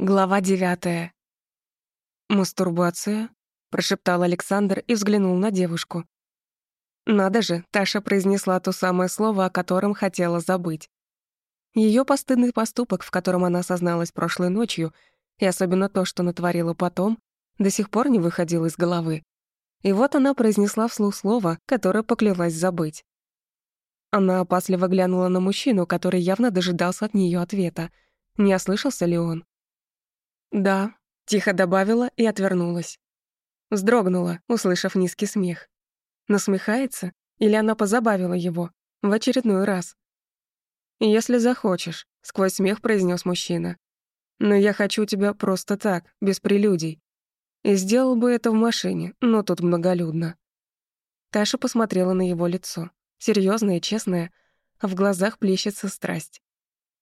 Глава девятая. «Мастурбация?» — прошептал Александр и взглянул на девушку. Надо же, Таша произнесла то самое слово, о котором хотела забыть. Ее постыдный поступок, в котором она созналась прошлой ночью, и особенно то, что натворила потом, до сих пор не выходило из головы. И вот она произнесла вслух слово, которое поклялась забыть. Она опасливо глянула на мужчину, который явно дожидался от нее ответа. Не ослышался ли он? «Да», — тихо добавила и отвернулась. Вздрогнула, услышав низкий смех. Насмехается? Или она позабавила его? В очередной раз. «Если захочешь», — сквозь смех произнес мужчина. «Но я хочу тебя просто так, без прелюдий. И сделал бы это в машине, но тут многолюдно». Таша посмотрела на его лицо. Серьёзное и честное, в глазах плещется страсть.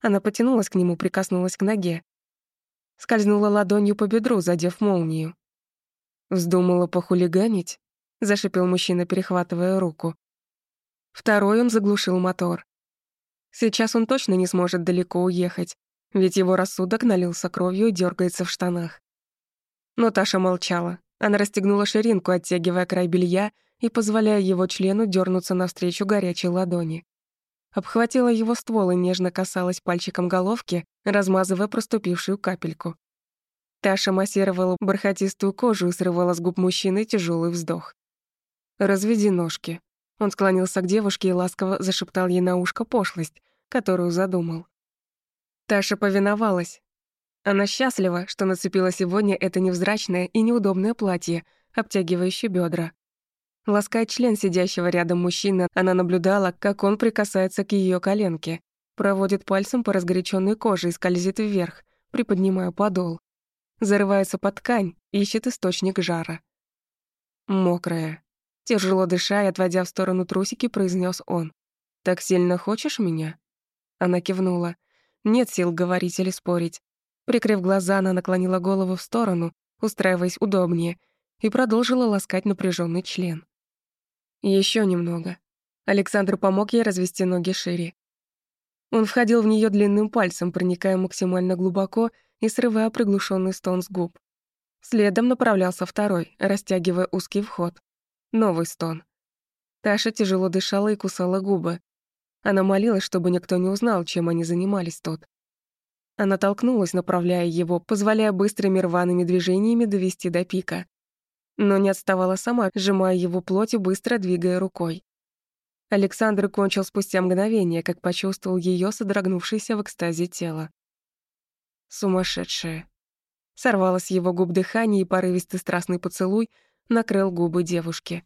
Она потянулась к нему, прикоснулась к ноге, скользнула ладонью по бедру, задев молнию. «Вздумала похулиганить?» — зашипел мужчина, перехватывая руку. Второй он заглушил мотор. Сейчас он точно не сможет далеко уехать, ведь его рассудок налился кровью и дергается в штанах. Но Таша молчала. Она расстегнула ширинку, оттягивая край белья и позволяя его члену дернуться навстречу горячей ладони обхватила его ствол и нежно касалась пальчиком головки, размазывая проступившую капельку. Таша массировала бархатистую кожу и срывала с губ мужчины тяжелый вздох. «Разведи ножки». Он склонился к девушке и ласково зашептал ей на ушко пошлость, которую задумал. Таша повиновалась. Она счастлива, что нацепила сегодня это невзрачное и неудобное платье, обтягивающее бедра. Лаская член сидящего рядом мужчины, она наблюдала, как он прикасается к ее коленке, проводит пальцем по разгоряченной коже и скользит вверх, приподнимая подол. Зарывается под ткань, ищет источник жара. Мокрая. Тяжело дыша и отводя в сторону трусики, произнес он. «Так сильно хочешь меня?» Она кивнула. Нет сил говорить или спорить. Прикрыв глаза, она наклонила голову в сторону, устраиваясь удобнее, и продолжила ласкать напряженный член. Еще немного. Александр помог ей развести ноги шире. Он входил в нее длинным пальцем, проникая максимально глубоко и срывая приглушенный стон с губ. Следом направлялся второй, растягивая узкий вход. Новый стон. Таша тяжело дышала и кусала губы. Она молилась, чтобы никто не узнал, чем они занимались тут. Она толкнулась, направляя его, позволяя быстрыми рваными движениями довести до пика но не отставала сама, сжимая его плоть и быстро двигая рукой. Александр кончил спустя мгновение, как почувствовал ее содрогнувшееся в экстазе тело. Сумасшедшая. Сорвалось его губ дыхание, и порывистый страстный поцелуй накрыл губы девушки.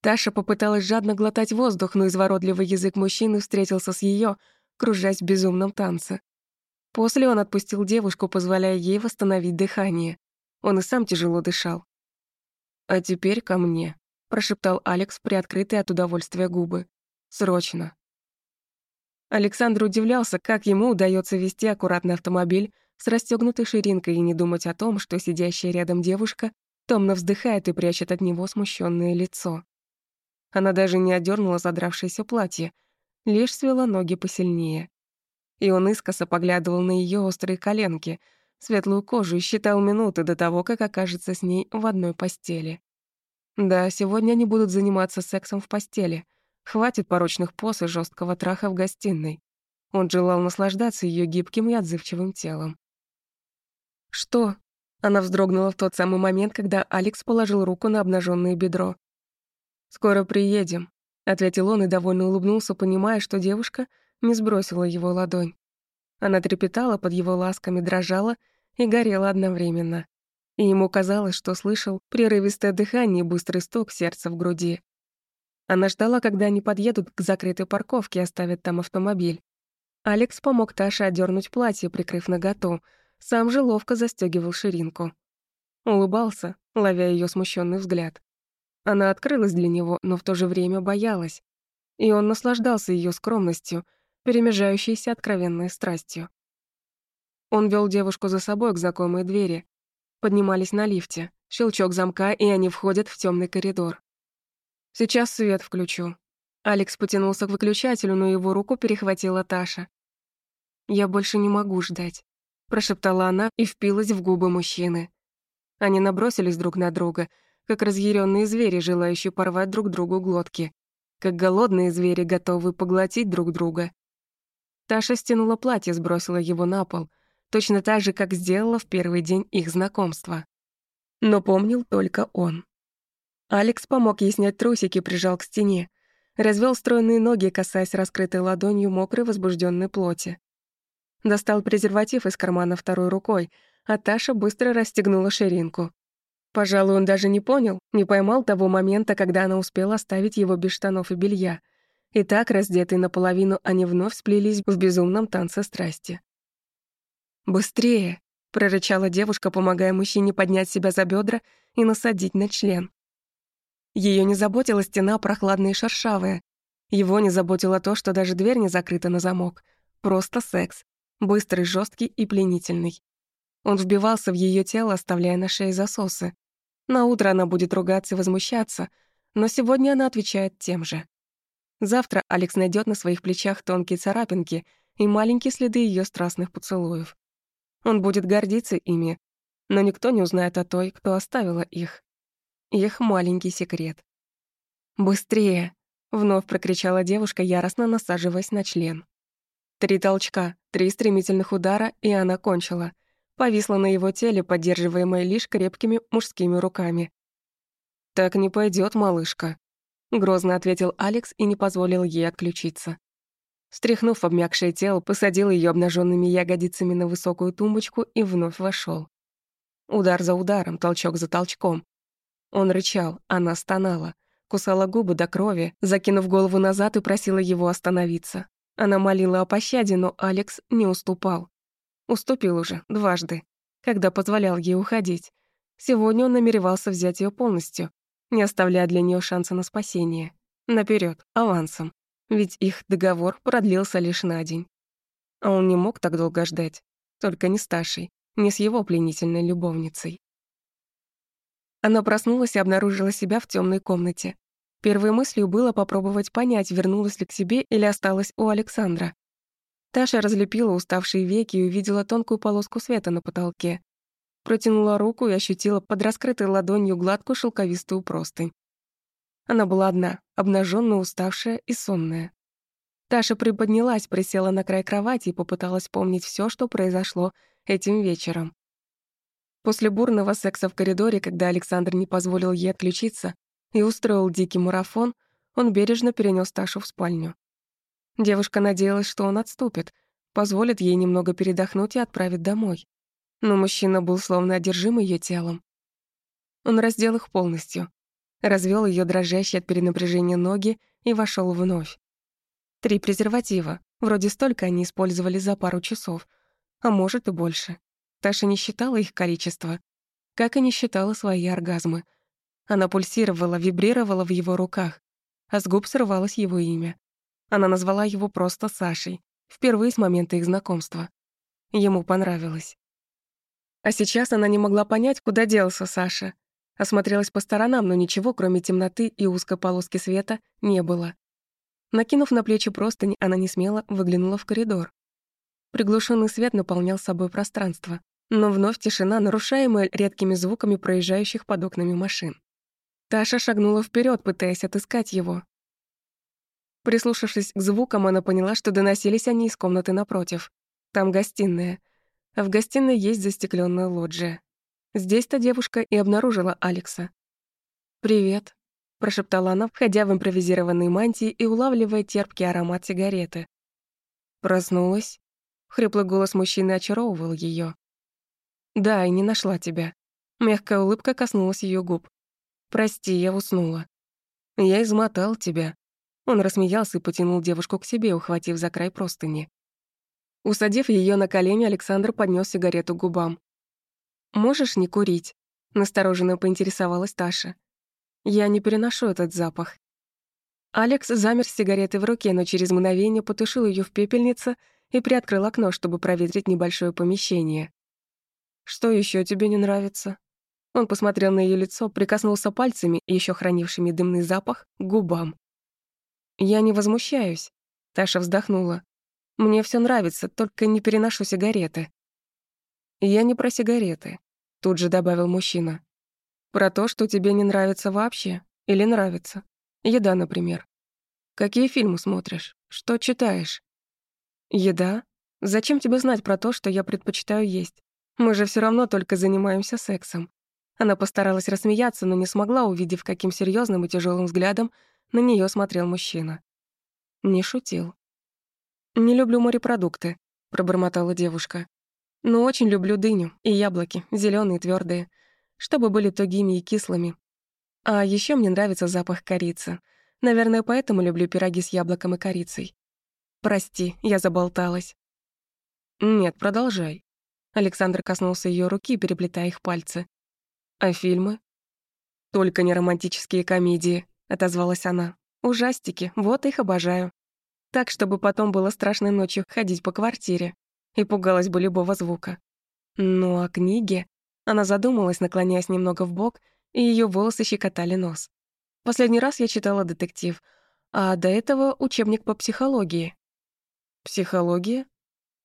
Таша попыталась жадно глотать воздух, но изворотливый язык мужчины встретился с ее, кружась в безумном танце. После он отпустил девушку, позволяя ей восстановить дыхание. Он и сам тяжело дышал. «А теперь ко мне», — прошептал Алекс, приоткрытые от удовольствия губы. «Срочно». Александр удивлялся, как ему удается вести аккуратный автомобиль с расстёгнутой ширинкой и не думать о том, что сидящая рядом девушка томно вздыхает и прячет от него смущенное лицо. Она даже не одернула задравшееся платье, лишь свела ноги посильнее. И он искоса поглядывал на ее острые коленки — светлую кожу и считал минуты до того, как окажется с ней в одной постели. Да, сегодня они будут заниматься сексом в постели. Хватит порочных поз и жесткого траха в гостиной. Он желал наслаждаться ее гибким и отзывчивым телом. «Что?» Она вздрогнула в тот самый момент, когда Алекс положил руку на обнаженное бедро. «Скоро приедем», — ответил он и довольно улыбнулся, понимая, что девушка не сбросила его ладонь. Она трепетала под его ласками, дрожала и горела одновременно. И ему казалось, что слышал прерывистое дыхание и быстрый стук сердца в груди. Она ждала, когда они подъедут к закрытой парковке и оставят там автомобиль. Алекс помог Таше одернуть платье, прикрыв наготу, сам же ловко застегивал ширинку. Улыбался, ловя ее смущенный взгляд. Она открылась для него, но в то же время боялась. И он наслаждался ее скромностью, перемежающейся откровенной страстью. Он вел девушку за собой к знакомой двери. Поднимались на лифте. Щелчок замка, и они входят в темный коридор. «Сейчас свет включу». Алекс потянулся к выключателю, но его руку перехватила Таша. «Я больше не могу ждать». прошептала она и впилась в губы мужчины. Они набросились друг на друга, как разъяренные звери, желающие порвать друг другу глотки, как голодные звери, готовые поглотить друг друга. Таша стянула платье, сбросила его на пол, точно так же, как сделала в первый день их знакомства. Но помнил только он. Алекс помог ей снять трусики, прижал к стене, развел стройные ноги, касаясь раскрытой ладонью мокрой возбужденной плоти. Достал презерватив из кармана второй рукой, а Таша быстро расстегнула ширинку. Пожалуй, он даже не понял, не поймал того момента, когда она успела оставить его без штанов и белья. И так, раздетые наполовину, они вновь сплелись в безумном танце страсти. «Быстрее!» — прорычала девушка, помогая мужчине поднять себя за бедра и насадить на член. Ее не заботила стена прохладная и шершавая. Его не заботило то, что даже дверь не закрыта на замок. Просто секс. Быстрый, жесткий и пленительный. Он вбивался в ее тело, оставляя на шее засосы. На утро она будет ругаться и возмущаться, но сегодня она отвечает тем же. Завтра Алекс найдет на своих плечах тонкие царапинки и маленькие следы ее страстных поцелуев. Он будет гордиться ими, но никто не узнает о той, кто оставила их. Их маленький секрет. «Быстрее!» — вновь прокричала девушка, яростно насаживаясь на член. Три толчка, три стремительных удара, и она кончила. Повисла на его теле, поддерживаемая лишь крепкими мужскими руками. «Так не пойдет, малышка», — грозно ответил Алекс и не позволил ей отключиться. Стряхнув обмякшее тело, посадил ее обнаженными ягодицами на высокую тумбочку и вновь вошел. Удар за ударом, толчок за толчком. Он рычал, она стонала, кусала губы до крови, закинув голову назад и просила его остановиться. Она молила о пощаде, но Алекс не уступал. Уступил уже дважды, когда позволял ей уходить. Сегодня он намеревался взять ее полностью, не оставляя для нее шанса на спасение. Наперед, авансом. Ведь их договор продлился лишь на день. А он не мог так долго ждать. Только не с Ташей, не с его пленительной любовницей. Она проснулась и обнаружила себя в темной комнате. Первой мыслью было попробовать понять, вернулась ли к себе или осталась у Александра. Таша разлепила уставшие веки и увидела тонкую полоску света на потолке. Протянула руку и ощутила под раскрытой ладонью гладкую шелковистую простынь. Она была одна, обнаженная, уставшая и сонная. Таша приподнялась, присела на край кровати и попыталась помнить все, что произошло этим вечером. После бурного секса в коридоре, когда Александр не позволил ей отключиться, и устроил дикий марафон, он бережно перенес Ташу в спальню. Девушка надеялась, что он отступит, позволит ей немного передохнуть и отправит домой. Но мужчина был словно одержим ее телом. Он раздел их полностью, развел ее дрожащие от перенапряжения ноги и вошел вновь. Три презерватива, вроде столько они использовали за пару часов, а может и больше. Таша не считала их количество, как и не считала свои оргазмы, она пульсировала, вибрировала в его руках, а с губ срывалось его имя. Она назвала его просто Сашей, впервые с момента их знакомства. Ему понравилось. А сейчас она не могла понять, куда делся Саша. Осмотрелась по сторонам, но ничего, кроме темноты и узкой полоски света, не было. Накинув на плечи простынь, она не смело выглянула в коридор. Приглушенный свет наполнял собой пространство, но вновь тишина, нарушаемая редкими звуками проезжающих под окнами машин. Таша шагнула вперед, пытаясь отыскать его. Прислушавшись к звукам, она поняла, что доносились они из комнаты напротив. Там гостиная. А в гостиной есть застекленная лоджия. Здесь-то девушка и обнаружила Алекса. «Привет», — прошептала она, входя в импровизированные мантии и улавливая терпкий аромат сигареты. «Проснулась?» Хриплый голос мужчины очаровывал ее. «Да, и не нашла тебя». Мягкая улыбка коснулась ее губ. «Прости, я уснула». «Я измотал тебя». Он рассмеялся и потянул девушку к себе, ухватив за край простыни. Усадив ее на колени, Александр поднес сигарету к губам. «Можешь не курить?» — настороженно поинтересовалась Таша. «Я не переношу этот запах». Алекс замер с сигаретой в руке, но через мгновение потушил ее в пепельнице и приоткрыл окно, чтобы проветрить небольшое помещение. «Что еще тебе не нравится?» Он посмотрел на ее лицо, прикоснулся пальцами, еще хранившими дымный запах, к губам. «Я не возмущаюсь», — Таша вздохнула. «Мне все нравится, только не переношу сигареты». «Я не про сигареты», — тут же добавил мужчина. «Про то, что тебе не нравится вообще. Или нравится. Еда, например. Какие фильмы смотришь? Что читаешь?» «Еда? Зачем тебе знать про то, что я предпочитаю есть? Мы же все равно только занимаемся сексом». Она постаралась рассмеяться, но не смогла, увидев, каким серьезным и тяжелым взглядом на нее смотрел мужчина. Не шутил. «Не люблю морепродукты», — пробормотала девушка. «Но очень люблю дыню и яблоки, зеленые, твердые, чтобы были тугими и кислыми. А еще мне нравится запах корицы. Наверное, поэтому люблю пироги с яблоком и корицей. Прости, я заболталась». «Нет, продолжай». Александр коснулся ее руки, переплетая их пальцы. «А фильмы?» «Только не романтические комедии», — отозвалась она. «Ужастики, вот их обожаю. Так, чтобы потом было страшной ночью ходить по квартире и пугалась бы любого звука. Ну а книги...» Она задумалась, наклоняясь немного в бок, и ее волосы щекотали нос. Последний раз я читала детектив, а до этого учебник по психологии. «Психология?»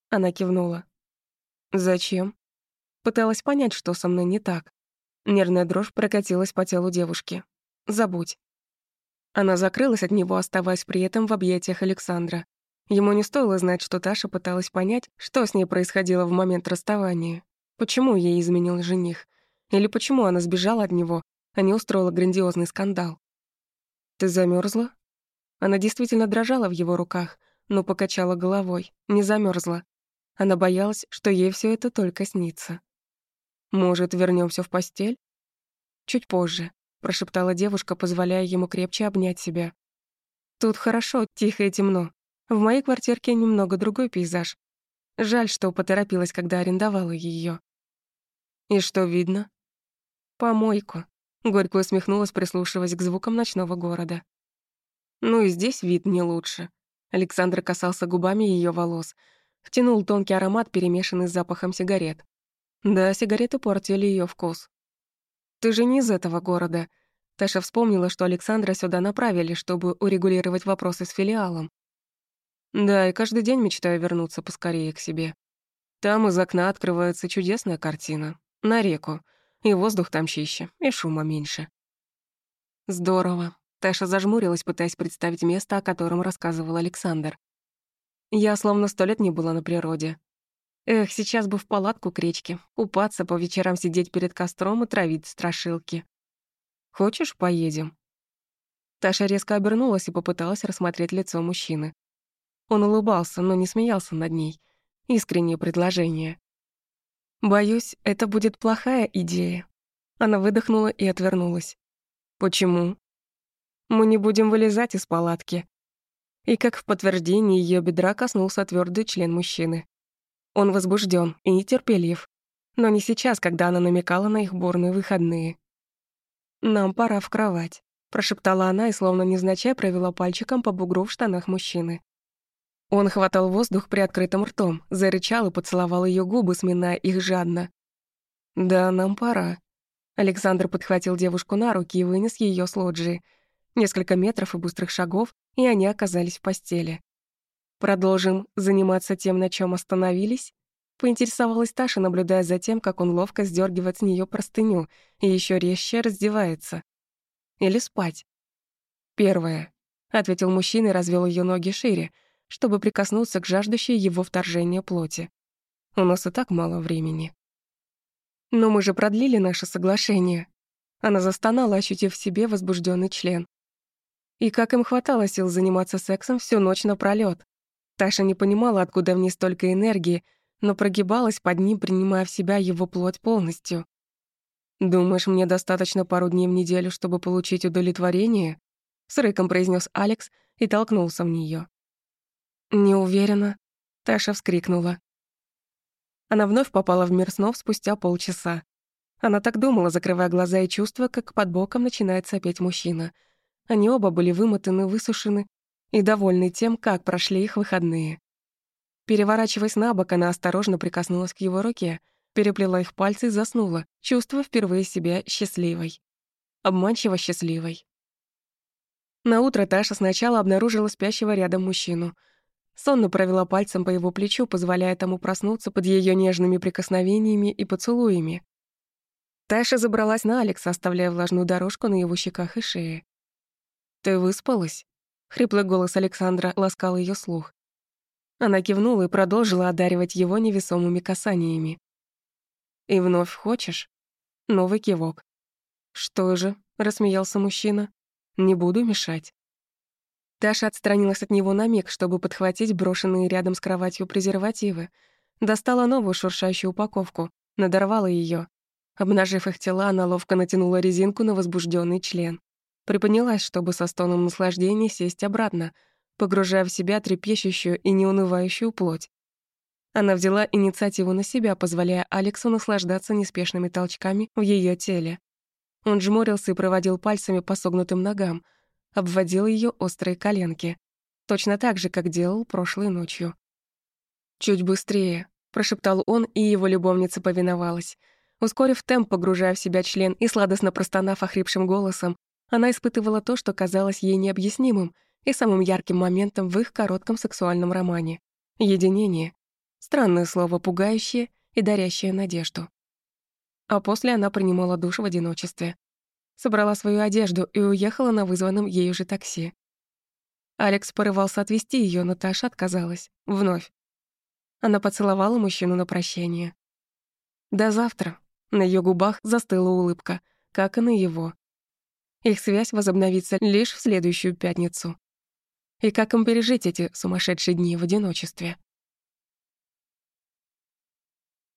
Она кивнула. «Зачем?» Пыталась понять, что со мной не так. Нервная дрожь прокатилась по телу девушки. «Забудь». Она закрылась от него, оставаясь при этом в объятиях Александра. Ему не стоило знать, что Таша пыталась понять, что с ней происходило в момент расставания. Почему ей изменил жених? Или почему она сбежала от него, а не устроила грандиозный скандал? «Ты замерзла? Она действительно дрожала в его руках, но покачала головой, не замерзла. Она боялась, что ей все это только снится. «Может, вернемся в постель?» «Чуть позже», — прошептала девушка, позволяя ему крепче обнять себя. «Тут хорошо, тихо и темно. В моей квартирке немного другой пейзаж. Жаль, что поторопилась, когда арендовала ее. «И что видно?» «Помойку», — горько усмехнулась, прислушиваясь к звукам ночного города. «Ну и здесь вид не лучше». Александр касался губами ее волос, втянул тонкий аромат, перемешанный с запахом сигарет. Да, сигареты портили ее вкус. «Ты же не из этого города». Таша вспомнила, что Александра сюда направили, чтобы урегулировать вопросы с филиалом. Да, и каждый день мечтаю вернуться поскорее к себе. Там из окна открывается чудесная картина. На реку. И воздух там чище, и шума меньше. Здорово. Таша зажмурилась, пытаясь представить место, о котором рассказывал Александр. Я словно сто лет не была на природе. Эх, сейчас бы в палатку к речке, купаться, по вечерам сидеть перед костром и травить страшилки. Хочешь, поедем?» Таша резко обернулась и попыталась рассмотреть лицо мужчины. Он улыбался, но не смеялся над ней. Искреннее предложение. «Боюсь, это будет плохая идея». Она выдохнула и отвернулась. «Почему?» «Мы не будем вылезать из палатки». И как в подтверждении ее бедра коснулся твердый член мужчины. Он возбужден и нетерпелив. Но не сейчас, когда она намекала на их бурные выходные. «Нам пора в кровать», — прошептала она и словно незначай провела пальчиком по бугру в штанах мужчины. Он хватал воздух при открытом ртом, зарычал и поцеловал ее губы, сминая их жадно. «Да, нам пора». Александр подхватил девушку на руки и вынес ее с лоджии. Несколько метров и быстрых шагов, и они оказались в постели. Продолжим заниматься тем, на чем остановились? Поинтересовалась Таша, наблюдая за тем, как он ловко сдергивает с нее простыню и еще резче раздевается. Или спать? Первое, ответил мужчина и развел ее ноги шире, чтобы прикоснуться к жаждущей его вторжения плоти. У нас и так мало времени. Но мы же продлили наше соглашение. Она застонала, ощутив в себе возбужденный член. И как им хватало сил заниматься сексом всю ночь напролёт. Таша не понимала, откуда в ней столько энергии, но прогибалась под ним, принимая в себя его плоть полностью. «Думаешь, мне достаточно пару дней в неделю, чтобы получить удовлетворение?» С рыком произнес Алекс и толкнулся в нее. «Не уверена», — Таша вскрикнула. Она вновь попала в мир снов спустя полчаса. Она так думала, закрывая глаза и чувствуя, как под боком начинает сопеть мужчина. Они оба были вымотаны, высушены и довольный тем, как прошли их выходные. Переворачиваясь на бок, она осторожно прикоснулась к его руке, переплела их пальцы и заснула, чувствуя впервые себя счастливой. Обманчиво счастливой. На утро Таша сначала обнаружила спящего рядом мужчину. Сонно провела пальцем по его плечу, позволяя тому проснуться под ее нежными прикосновениями и поцелуями. Таша забралась на Алекса, оставляя влажную дорожку на его щеках и шее. «Ты выспалась?» Хриплый голос Александра ласкал ее слух. Она кивнула и продолжила одаривать его невесомыми касаниями. «И вновь хочешь?» Новый кивок. «Что же?» — рассмеялся мужчина. «Не буду мешать». Таша отстранилась от него на миг, чтобы подхватить брошенные рядом с кроватью презервативы. Достала новую шуршащую упаковку, надорвала ее. Обнажив их тела, она ловко натянула резинку на возбужденный член. Приподнялась, чтобы со стоном наслаждения сесть обратно, погружая в себя трепещущую и неунывающую плоть. Она взяла инициативу на себя, позволяя Алексу наслаждаться неспешными толчками в ее теле. Он жмурился и проводил пальцами по согнутым ногам, обводил ее острые коленки, точно так же, как делал прошлой ночью. «Чуть быстрее», — прошептал он, и его любовница повиновалась. Ускорив темп, погружая в себя член и сладостно простонав охрипшим голосом, она испытывала то, что казалось ей необъяснимым и самым ярким моментом в их коротком сексуальном романе — единение. Странное слово, пугающее и дарящее надежду. А после она принимала душ в одиночестве. Собрала свою одежду и уехала на вызванном ею же такси. Алекс порывался отвезти ее, но Таша отказалась. Вновь. Она поцеловала мужчину на прощание. До завтра. На ее губах застыла улыбка, как и на его. Их связь возобновится лишь в следующую пятницу. И как им пережить эти сумасшедшие дни в одиночестве?